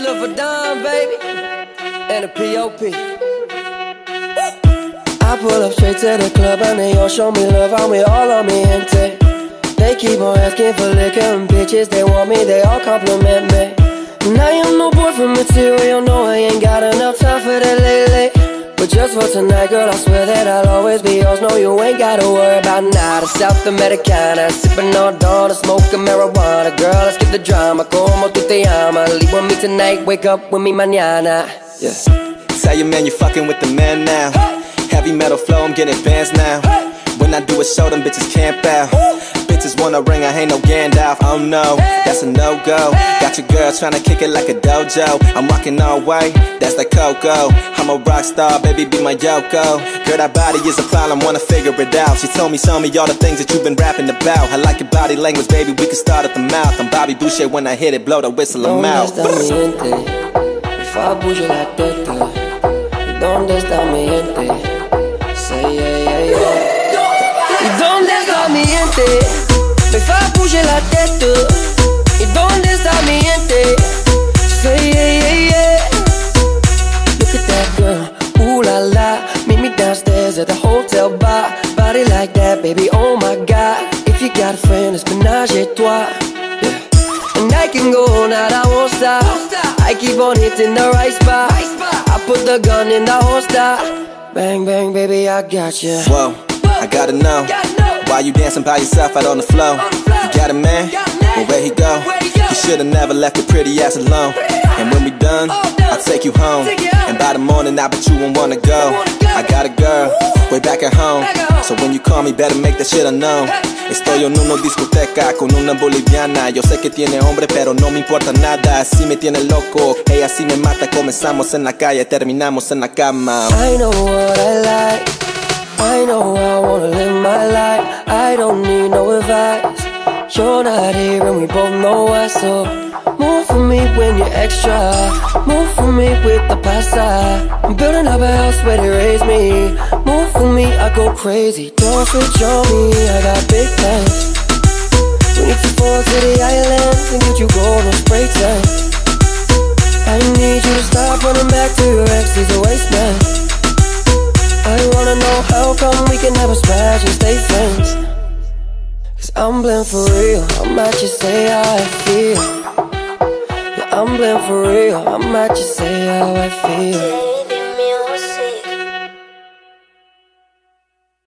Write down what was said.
Love for dime, baby, and a POP. I pull up straight to the club and they all show me love, I'm with all of me gente. They keep on asking for liquor and bitches, they want me, they all compliment me. And I am no boyfriend material, no, I ain't got enough time for that lately. But just for tonight, girl, I swear that I'll always be yours. No, you ain't gotta worry about nada. South Americana, sipping on dawn, smoking marijuana. Girl, let's get the drama. Como tu te llamas? Leave with me tonight, wake up with me mañana. Yeah. Tell your man you fucking with the man now. Heavy metal flow, I'm getting bands now. When I do a show, them bitches camp out. Bitches wanna ring, I ain't no Gandalf. Oh no, that's a no go. Got your girl tryna kick it like a dojo. I'm rocking all white, that's the Coco. I'm a rock star, baby, be my Yoko. Girl, that body is a problem, wanna figure it out. She told me, show me all the things that you've been rapping about. I like your body language, baby, we can start at the mouth. I'm Bobby Boucher when I hit it, blow the whistle, I'm out. ¿Dónde está mi gente? Mi la teta. ¿Y dónde está mi gente? Say yeah, yeah, yeah. ¿Y dónde está mi gente? Me fa bouger la tête. ¿Y dónde está mi gente? Say yeah, yeah, yeah. Look at that girl, ooh la la. Meet me downstairs at the hotel bar. Body like that, baby, oh my god. If you got a friend, it's menage a. Yeah. And I can go all night, I won't stop. I keep on hitting the right spot. I put the gun in the holster. Bang, bang, baby, I got you. Whoa, I gotta know. Why you dancing by yourself out on the floor? You got a man? Well, where he go? He should've never left your pretty ass alone. And when we done, I'll take you home. And by the morning, I bet you won't wanna go. I got a girl, way back at home. So when you call me, better make that shit unknown. Estoy en una discoteca con una boliviana. Yo sé que tiene hombre, pero no me importa nada. Así me tiene loco, ella sí me mata. Comenzamos en la calle, terminamos en la cama. I know what I like. I know I wanna live my life. I don't need no advice. You're not here and we both know why. So move for me when you're extra. Move for me with the pasta. I'm building up a house where they raise me. Move for me, I go crazy. Don't switch on me, I got big wanna know how come we can never smash and stay friends. Cause I'm blind for real, I might just say how I feel. Yeah, I'm blind for real, I might just say how I feel.